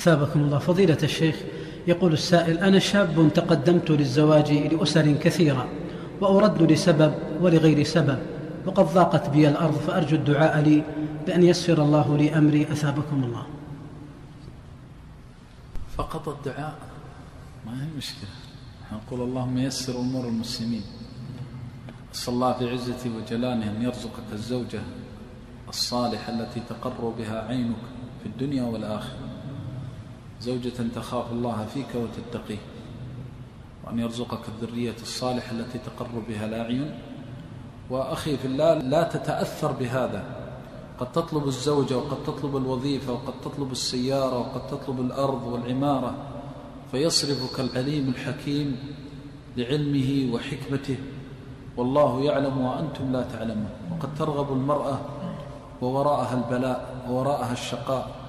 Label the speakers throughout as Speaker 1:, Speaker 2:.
Speaker 1: أثابكم الله. فضيلة الشيخ يقول السائل أنا شاب تقدمت للزواج لأسر كثيرة وأرد لسبب ولغير سبب وقد ضاقت بي الأرض فأرجو الدعاء لي بأن يسر الله لي أمري. أثابكم الله.
Speaker 2: فقط الدعاء؟ ما هي مشكلة. نقول اللهم يسر أمور المسلمين. أسأل الله في عزته وجلاله أن يرزقك الزوجة الصالحة التي تقر بها عينك في الدنيا والآخرة. زوجة تخاف الله فيك وتتقيه وأن يرزقك الذرية الصالحة التي تقر بها الأعين وأخي في الله لا تتأثر بهذا. قد تطلب الزوجة وقد تطلب الوظيفة وقد تطلب السيارة وقد تطلب الأرض والعمارة فيصرفك العليم الحكيم لعلمه وحكمته. والله يعلم وأنتم لا تعلمون. وقد ترغب المرأة ووراءها البلاء ووراءها الشقاء.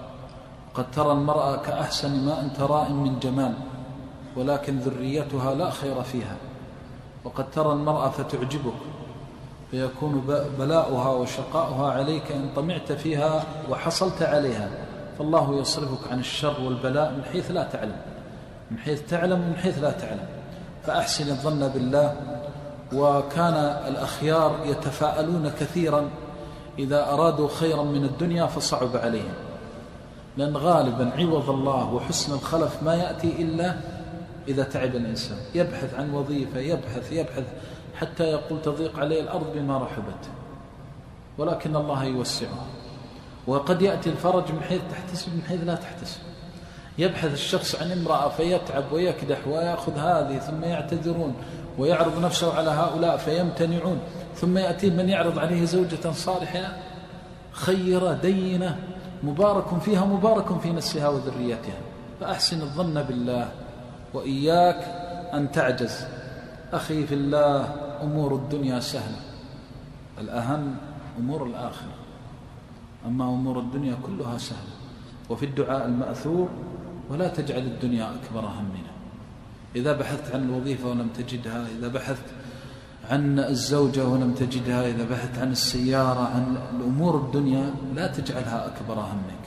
Speaker 2: قد ترى المرأة كأحسن ما أنت راء من جمال ولكن ذريتها لا خير فيها. وقد ترى المرأة فتعجبك فيكون بلاؤها وشقاؤها عليك إن طمعت فيها وحصلت عليها. فالله يصرفك عن الشر والبلاء من حيث لا تعلم من حيث تعلم ومن حيث لا تعلم. فأحسن الظن بالله. وكان الأخيار يتفاءلون كثيرا إذا أرادوا خيرا من الدنيا فصعب عليهم. لأن غالبا عوض الله وحسن الخلف ما يأتي إلا إذا تعب الإنسان. يبحث عن وظيفة يبحث يبحث حتى يقول تضيق عليه الأرض بما رحبت. ولكن الله يوسعه. وقد يأتي الفرج من حيث تحتسب من حيث لا تحتسب. يبحث الشخص عن امرأة فيتعب ويكدح ويأخذ هذه ثم يعتذرون ويعرض نفسه على هؤلاء فيمتنعون. ثم يأتي من يعرض عليه زوجة صالحة خيرة دينة مبارك فيها مبارك في نفسها وذريتها. فأحسن الظن بالله وإياك أن تعجز. أخي في الله أمور الدنيا سهلة. الأهم أمور الآخرة. أما أمور الدنيا كلها سهلة. وفي الدعاء المأثور ولا تجعل الدنيا أكبر همنا. إذا بحثت عن الوظيفة ولم تجدها إذا بحثت عن الزوجة ولم تجدها إذا بحثت عن السيارة عن الأمور الدنيا لا تجعلها أكبر همك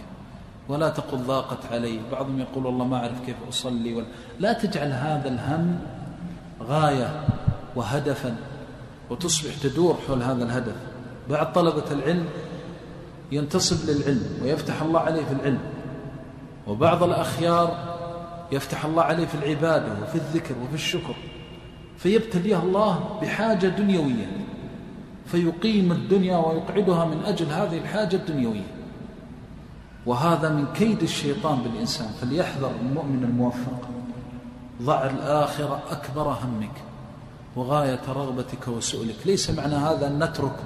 Speaker 2: ولا تقل ضاقت علي. بعضهم يقول والله ما أعرف كيف أصلي ولا. لا تجعل هذا الهم غاية وهدفا وتصبح تدور حول هذا الهدف. بعض طلبة العلم ينتصب للعلم ويفتح الله عليه في العلم وبعض الأخيار يفتح الله عليه في العبادة وفي الذكر وفي الشكر. فيبتليه الله بحاجة دنيوية فيقيم الدنيا ويقعدها من أجل هذه الحاجة الدنيوية. وهذا من كيد الشيطان بالإنسان فليحذر المؤمن الموفق. ضع الآخرة أكبر همك وغاية رغبتك وسؤلك. ليس معنى هذا أن نترك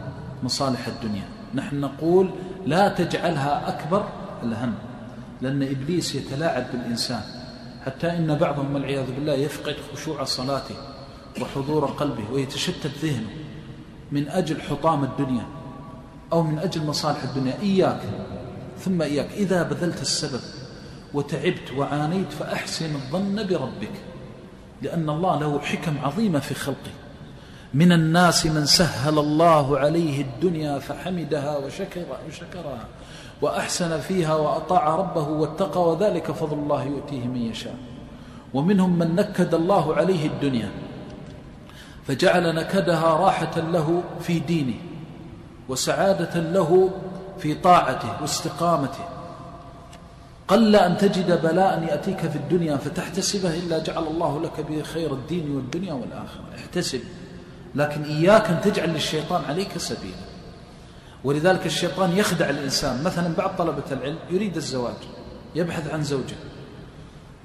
Speaker 2: مصالح الدنيا. نحن نقول لا تجعلها أكبر الهم لأن إبليس يتلاعب بالإنسان. حتى إن بعضهم والعياذ بالله يفقد خشوع صلاته. وحضور قلبه ويتشتت ذهنه من أجل حطام الدنيا أو من أجل مصالح الدنيا. إياك ثم إياك. إذا بذلت السبب وتعبت وعانيت فأحسن الظن بربك لأن الله له حكم عظيمة في خلقه. من الناس من سهل الله عليه الدنيا فحمدها وشكر وشكرها وأحسن فيها وأطاع ربه واتقى وذلك فضل الله يؤتيه من يشاء. ومنهم من نكد الله عليه الدنيا. فجعل نكدها راحة له في دينه وسعادة له في طاعته واستقامته. قل أن تجد بلاء يأتيك في الدنيا فتحتسبه إلا جعل الله لك به خير الدين والدنيا والآخرة. احتسب لكن إياك أن تجعل للشيطان عليك سبيلا. ولذلك الشيطان يخدع الإنسان. مثلا بعض طلبة العلم يريد الزواج يبحث عن زوجة.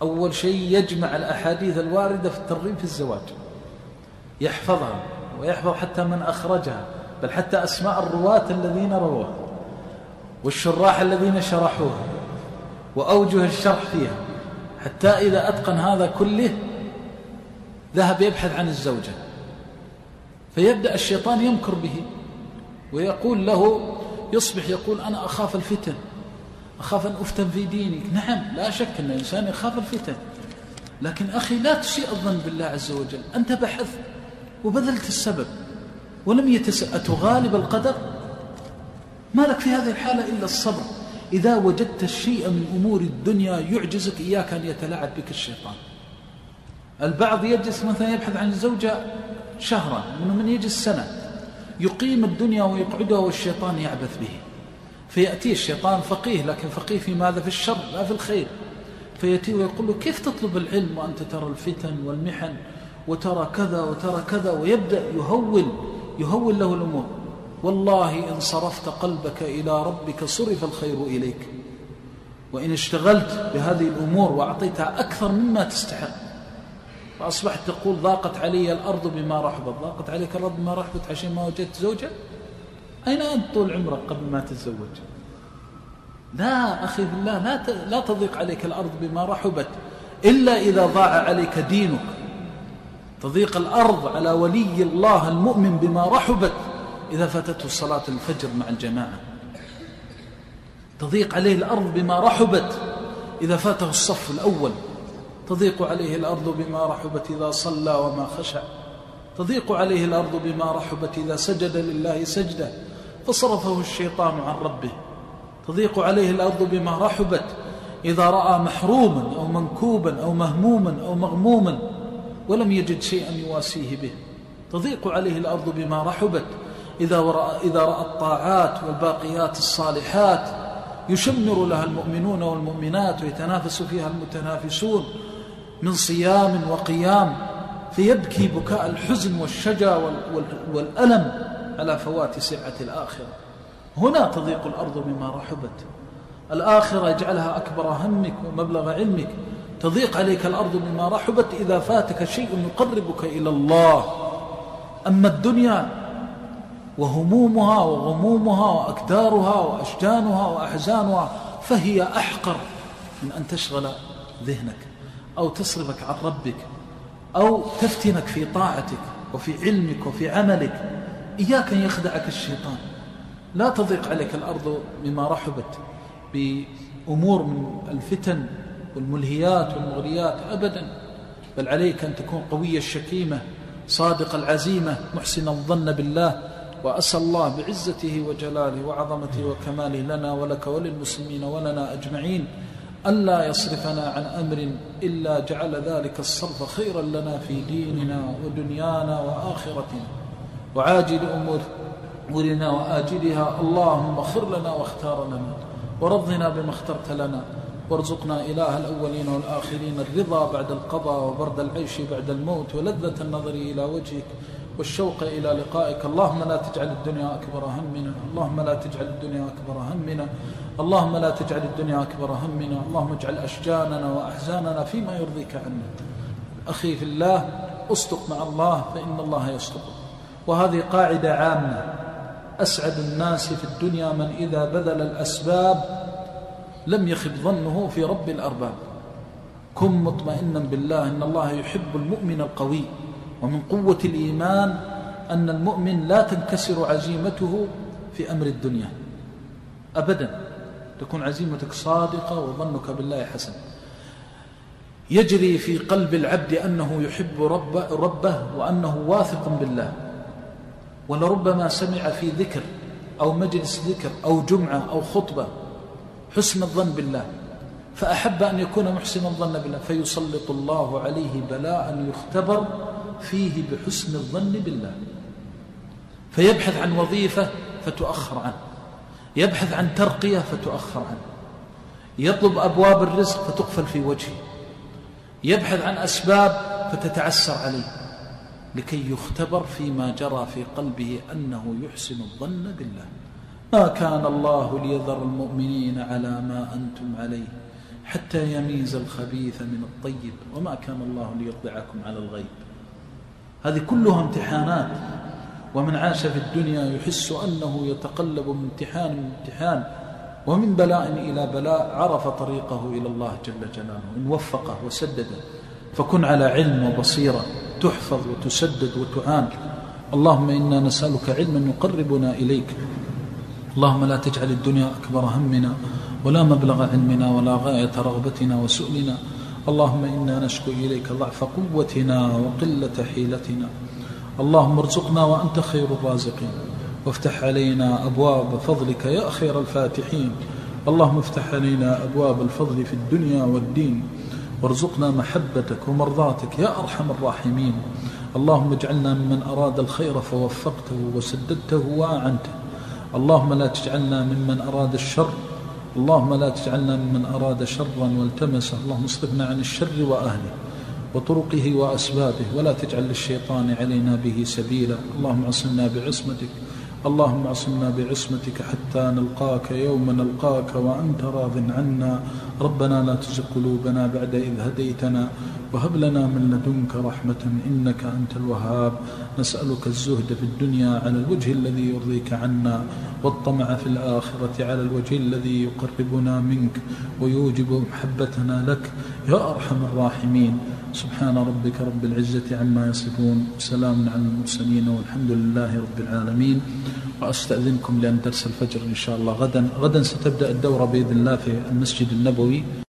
Speaker 2: أول شيء يجمع الأحاديث الواردة في الترغيب في الزواج. يحفظها ويحفظ حتى من أخرجها بل حتى أسماء الرواة الذين رووها والشراح الذين شرحوها وأوجه الشرح فيها حتى إذا أتقن هذا كله ذهب يبحث عن الزوجة. فيبدأ الشيطان يمكر به ويقول له يصبح يقول أنا أخاف الفتن أخاف أن أفتن في دينك نعم لا شك أن الإنسان يخاف الفتن لكن أخي لا تسيء الظن بالله عز وجل. أنت بحثت وبذلت السبب ولم يتسأ أتغالب القدر. ما لك في هذه الحالة إلا الصبر. إذا وجدت الشيء من أمور الدنيا يعجزك إياك أن يتلاعب بك الشيطان. البعض يجلس مثلا يبحث عن الزوجة شهرا من يجلس سنة يقيم الدنيا ويقعدها والشيطان يعبث به. فيأتي الشيطان فقيه لكن فقيه في ماذا؟ في الشر لا في الخير. فيأتي ويقول له كيف تطلب العلم وأنت ترى الفتن والمحن وترى كذا وترى كذا ويبدأ يهول يهول له الأمور. والله إن صرفت قلبك إلى ربك صرف الخير إليك. وإن اشتغلت بهذه الأمور وأعطيتها أكثر مما تستحق. فأصبحت تقول ضاقت علي الأرض بما رحبت. ضاقت عليك الأرض بما رحبت عشان ما وجدت زوجة؟ أين أنت طول عمرك قبل ما تتزوج؟ لا أخي بالله لا لا تضيق عليك الأرض بما رحبت. إلا إذا ضاع عليك دينك. تضيق الأرض على ولي الله المؤمن بما رحبت إذا فاتته صلاة الفجر مع الجماعة. تضيق عليه الأرض بما رحبت إذا فاته الصف الأول. تضيق عليه الأرض بما رحبت إذا صلى وما خشع. تضيق عليه الأرض بما رحبت إذا سجد لله سجدة. فصرفه الشيطان عن ربه. تضيق عليه الأرض بما رحبت إذا رأى محروما أو منكوبا أو مهموما أو مغموما. ولم يجد شيئا يواسيه به. تضيق عليه الأرض بما رحبت. إذا إذا رأى الطاعات والباقيات الصالحات يشمر لها المؤمنون والمؤمنات ويتنافس فيها المتنافسون من صيام وقيام فيبكي بكاء الحزن والشجا والألم على فوات سعة الآخرة. هنا تضيق الأرض بما رحبت. الآخرة يجعلها أكبر همك ومبلغ علمك. تضيق عليك الأرض بما رحبت إذا فاتك شيء يقربك إلى الله. أما الدنيا وهمومها وغمومها وأكدارها وأشجانها وأحزانها فهي أحقر من أن تشغل ذهنك أو تصرفك عن ربك أو تفتنك في طاعتك وفي علمك وفي عملك. إياك أن يخدعك الشيطان. لا تضيق عليك الأرض بما رحبت بأمور من الفتن والملهيات والمغريات أبدا. بل عليك أن تكون قوي الشكيمة صادق العزيمة محسن الظن بالله وأسأل الله بعزته وجلاله وعظمته وكماله لنا ولك وللمسلمين ولنا أجمعين ألا يصرفنا عن أمر إلا جعل ذلك الصرف خيرا لنا في ديننا ودنيانا وآخرتنا. وعاجل أمورنا وآجلها اللهم اغفر لنا واختار لنا ورضنا بما اخترت لنا. وارزقنا إله الأولين والآخرين الرضا بعد القضاء وبرد العيش بعد الموت ولذة النظر إلى وجهك والشوق إلى لقائك. اللهم لا تجعل الدنيا أكبر همنا. اللهم لا تجعل الدنيا أكبر همنا. اللهم لا تجعل الدنيا أكبر همنا. اللهم اجعل أشجاننا وأحزاننا فيما يرضيك عنا. أخي في الله أصدق مع الله فإن الله يصدق وهذه قاعدة عامة. أسعد الناس في الدنيا من إذا بذل الأسباب لم يخب ظنه في رب الأرباب. كن مطمئنا بالله إن الله يحب المؤمن القوي ومن قوة الإيمان أن المؤمن لا تنكسر عزيمته في أمر الدنيا. أبدا تكون عزيمتك صادقة وظنك بالله حسن. يجري في قلب العبد أنه يحب رب ربه وأنه واثق بالله. ولربما سمع في ذكر أو مجلس ذكر أو جمعة أو خطبة حسن الظن بالله فأحب أن يكون محسن الظن بالله فيسلط الله عليه بلاء يختبر فيه بحسن الظن بالله. فيبحث عن وظيفة فتؤخر عنه يبحث عن ترقية فتؤخر عنه يطلب أبواب الرزق فتقفل في وجهه يبحث عن أسباب فتتعسر عليه لكي يختبر فيما جرى في قلبه أنه يحسن الظن بالله. ما كان الله ليذر المؤمنين على ما أنتم عليه حتى يميز الخبيث من الطيب وما كان الله ليطلعكم على الغيب. هذه كلها امتحانات ومن عاش في الدنيا يحس أنه يتقلب من امتحان من امتحان ومن بلاء إلى بلاء عرف طريقه إلى الله جل جلاله إن وفقه وسدده فكن على علم وبصيرة تحفظ وتسدد وتعان. اللهم إنا نسألك علما يقربنا إليك اللهم لا تجعل الدنيا أكبر همنا ولا مبلغ علمنا ولا غاية رغبتنا وسؤلنا. اللهم إنا نشكو إليك ضعف قوتنا وقلة حيلتنا. اللهم ارزقنا وأنت خير الرازقين. وافتح علينا أبواب فضلك يا خير الفاتحين. اللهم افتح علينا أبواب الفضل في الدنيا والدين. وارزقنا محبتك ومرضاتك يا أرحم الراحمين. اللهم اجعلنا ممن أراد الخير فوفقته وسددته وأعنته اللهم لا تجعلنا ممن أراد الشر اللهم لا تجعلنا ممن أراد شرا والتمسه اللهم اصرفنا عن الشر وأهله وطرقه وأسبابه ولا تجعل للشيطان علينا به سبيلا. اللهم عصمنا بعصمتك اللهم اعصمنا بعصمتك حتى نلقاك يوم نلقاك وأنت راض عنا. ربنا لا تزغ قلوبنا بعد إذ هديتنا وهب لنا من لدنك رحمة إنك أنت الوهاب. نسألك الزهد في الدنيا على الوجه الذي يرضيك عنا والطمع في الآخرة على الوجه الذي يقربنا منك ويوجب محبتنا لك. يا أرحم الراحمين. سبحان ربك رب العزة عما يصفون. وسلام على المرسلين والحمد لله رب العالمين. وأستأذنكم لأن درس الفجر إن شاء الله. غدا غدا ستبدأ الدورة بإذن الله في المسجد النبوي.